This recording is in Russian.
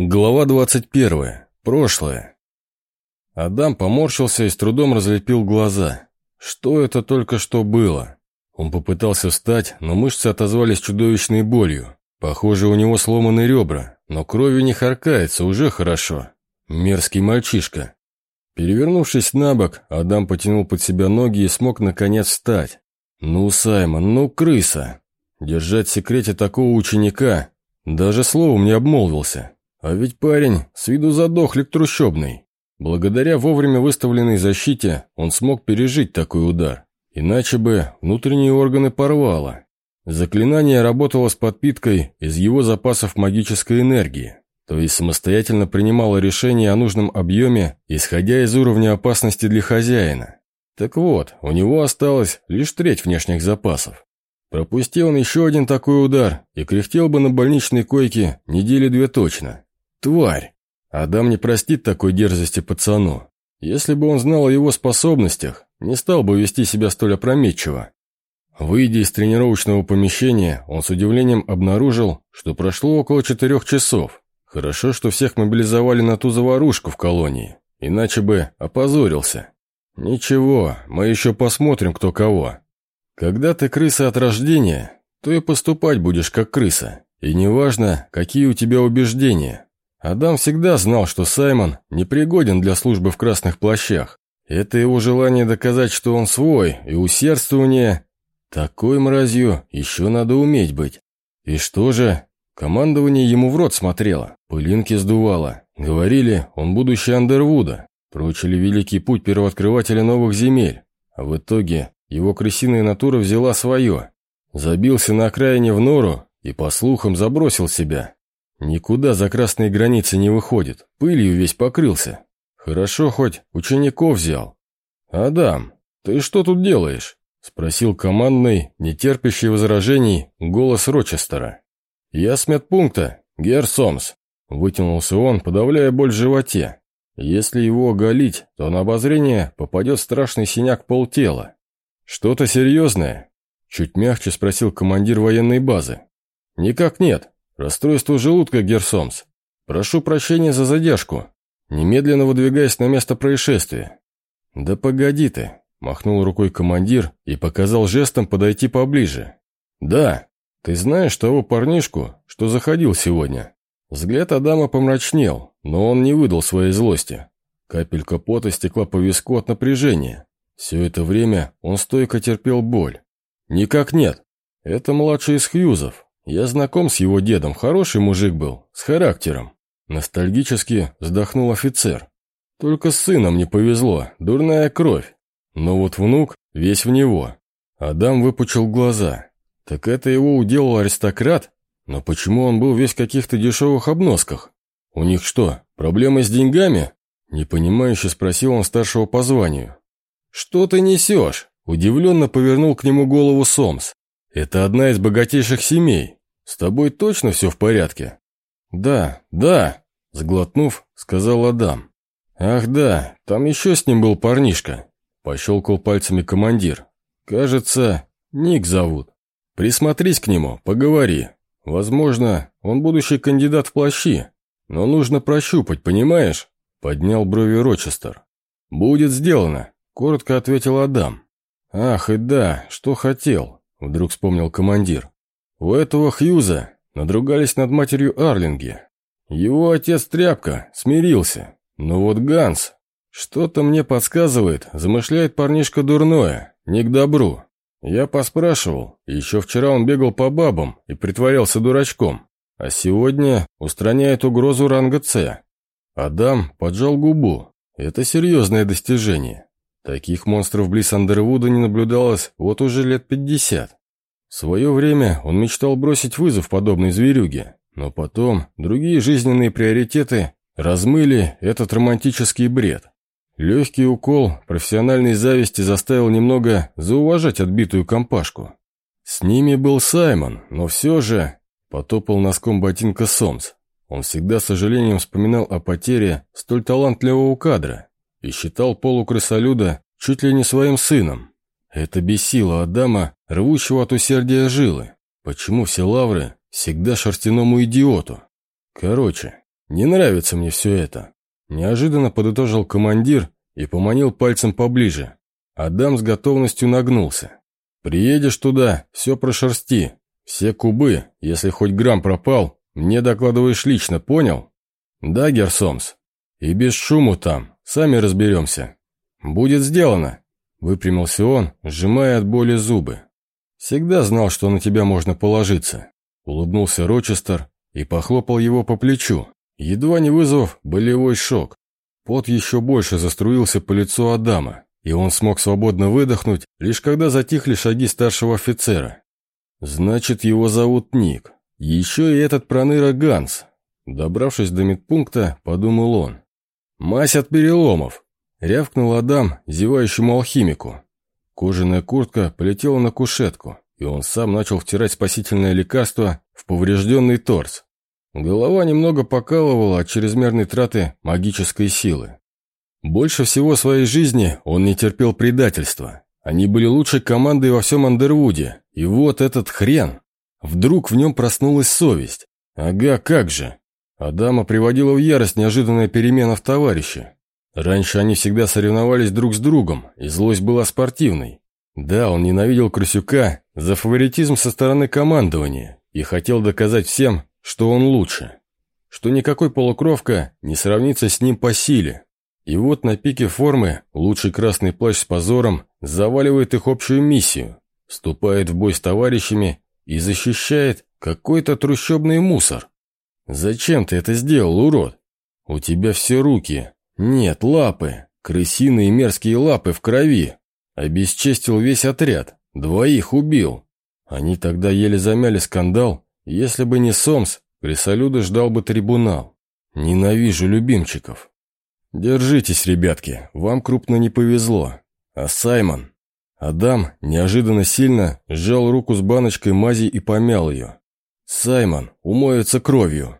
Глава 21. Прошлое. Адам поморщился и с трудом разлепил глаза. Что это только что было? Он попытался встать, но мышцы отозвались чудовищной болью. Похоже, у него сломаны ребра, но кровью не харкается, уже хорошо. Мерзкий мальчишка. Перевернувшись на бок, Адам потянул под себя ноги и смог наконец встать. Ну, Саймон, ну, крыса. Держать в секрете такого ученика, даже словом не обмолвился. А ведь парень с виду задохлик трущобный. Благодаря вовремя выставленной защите он смог пережить такой удар. Иначе бы внутренние органы порвало. Заклинание работало с подпиткой из его запасов магической энергии, то есть самостоятельно принимало решение о нужном объеме, исходя из уровня опасности для хозяина. Так вот, у него осталось лишь треть внешних запасов. Пропустил он еще один такой удар и кряхтел бы на больничной койке недели две точно. Тварь! Адам не простит такой дерзости пацану. Если бы он знал о его способностях, не стал бы вести себя столь опрометчиво. Выйдя из тренировочного помещения, он с удивлением обнаружил, что прошло около четырех часов. Хорошо, что всех мобилизовали на ту заварушку в колонии, иначе бы опозорился. Ничего, мы еще посмотрим, кто кого. Когда ты крыса от рождения, то и поступать будешь как крыса. И неважно, какие у тебя убеждения. Адам всегда знал, что Саймон непригоден для службы в красных плащах. Это его желание доказать, что он свой, и усердствование. Такой мразью еще надо уметь быть. И что же? Командование ему в рот смотрело, пылинки сдувало. Говорили, он будущий Андервуда. Прочили великий путь первооткрывателя новых земель. А в итоге его крысиная натура взяла свое. Забился на окраине в нору и, по слухам, забросил себя. Никуда за красные границы не выходит, пылью весь покрылся. Хорошо хоть учеников взял. «Адам, ты что тут делаешь?» — спросил командный, нетерпящий возражений, голос Рочестера. «Я с медпункта, Гер Сомс», — вытянулся он, подавляя боль в животе. «Если его оголить, то на обозрение попадет страшный синяк полтела». «Что-то серьезное?» — чуть мягче спросил командир военной базы. «Никак нет», «Расстройство желудка, Герсомс. Прошу прощения за задержку. Немедленно выдвигаясь на место происшествия». «Да погоди ты», — махнул рукой командир и показал жестом подойти поближе. «Да, ты знаешь того парнишку, что заходил сегодня?» Взгляд Адама помрачнел, но он не выдал своей злости. Капелька пота стекла по виску от напряжения. Все это время он стойко терпел боль. «Никак нет. Это младший из Хьюзов, я знаком с его дедом, хороший мужик был, с характером. Ностальгически вздохнул офицер. Только с сыном не повезло, дурная кровь. Но вот внук весь в него. Адам выпучил глаза. Так это его уделал аристократ? Но почему он был весь в каких-то дешевых обносках? У них что, проблемы с деньгами? Непонимающе спросил он старшего по званию. «Что ты несешь?» Удивленно повернул к нему голову Сомс. «Это одна из богатейших семей. «С тобой точно все в порядке?» «Да, да», — сглотнув, сказал Адам. «Ах да, там еще с ним был парнишка», — пощелкал пальцами командир. «Кажется, Ник зовут. Присмотрись к нему, поговори. Возможно, он будущий кандидат в плащи, но нужно прощупать, понимаешь?» Поднял брови Рочестер. «Будет сделано», — коротко ответил Адам. «Ах и да, что хотел», — вдруг вспомнил командир. У этого Хьюза надругались над матерью Арлинги. Его отец тряпка, смирился. Но вот Ганс, что-то мне подсказывает, замышляет парнишка дурное, не к добру. Я поспрашивал, еще вчера он бегал по бабам и притворялся дурачком, а сегодня устраняет угрозу ранга С. Адам поджал губу. Это серьезное достижение. Таких монстров близ Андервуда не наблюдалось вот уже лет пятьдесят. В свое время он мечтал бросить вызов подобной зверюге, но потом другие жизненные приоритеты размыли этот романтический бред. Легкий укол профессиональной зависти заставил немного зауважать отбитую компашку. С ними был Саймон, но все же потопал носком ботинка Сомс. Он всегда с сожалением вспоминал о потере столь талантливого кадра и считал полукрысолюда чуть ли не своим сыном. Это бесило Адама, рвущего от усердия жилы. Почему все лавры всегда шерстяному идиоту? Короче, Не нравится мне все это». Неожиданно подытожил командир и поманил пальцем поближе. Адам с готовностью нагнулся. «Приедешь туда, все прошерсти. Все кубы, если хоть грамм пропал, мне докладываешь лично, понял?» «Да, Герсомс. И без шуму там, сами разберемся». «Будет сделано», — выпрямился он, сжимая от боли зубы. «Всегда знал, что на тебя можно положиться», — улыбнулся Рочестер и похлопал его по плечу, едва не вызвав болевой шок. Пот еще больше заструился по лицу Адама, и он смог свободно выдохнуть, лишь когда затихли шаги старшего офицера. «Значит, его зовут Ник. Еще и этот проныра Ганс». Добравшись до медпункта, подумал он. «Мазь от переломов!» — рявкнул Адам зевающему алхимику. Кожаная куртка полетела на кушетку, и он сам начал втирать спасительное лекарство в поврежденный торс. Голова немного покалывала от чрезмерной траты магической силы. Больше всего своей жизни он не терпел предательства. Они были лучшей командой во всем Андервуде. И вот этот хрен. Вдруг в нем проснулась совесть. Ага, как же. Адама приводила в ярость неожиданная перемена в товарище. Раньше они всегда соревновались друг с другом, и злость была спортивной. Да, он ненавидел Крысюка за фаворитизм со стороны командования и хотел доказать всем, что он лучше. Что никакой полукровка не сравнится с ним по силе. И вот на пике формы лучший красный плащ с позором заваливает их общую миссию, вступает в бой с товарищами и защищает какой-то трущобный мусор. Зачем ты это сделал, урод? У тебя все руки. Нет, лапы. Крысиные мерзкие лапы в крови. Обесчестил весь отряд. Двоих убил. Они тогда еле замяли скандал. Если бы не Сомс, Крисолюда ждал бы трибунал. Ненавижу любимчиков. Держитесь, ребятки, вам крупно не повезло. А Саймон? Адам неожиданно сильно сжал руку с баночкой мази и помял ее. «Саймон умоется кровью.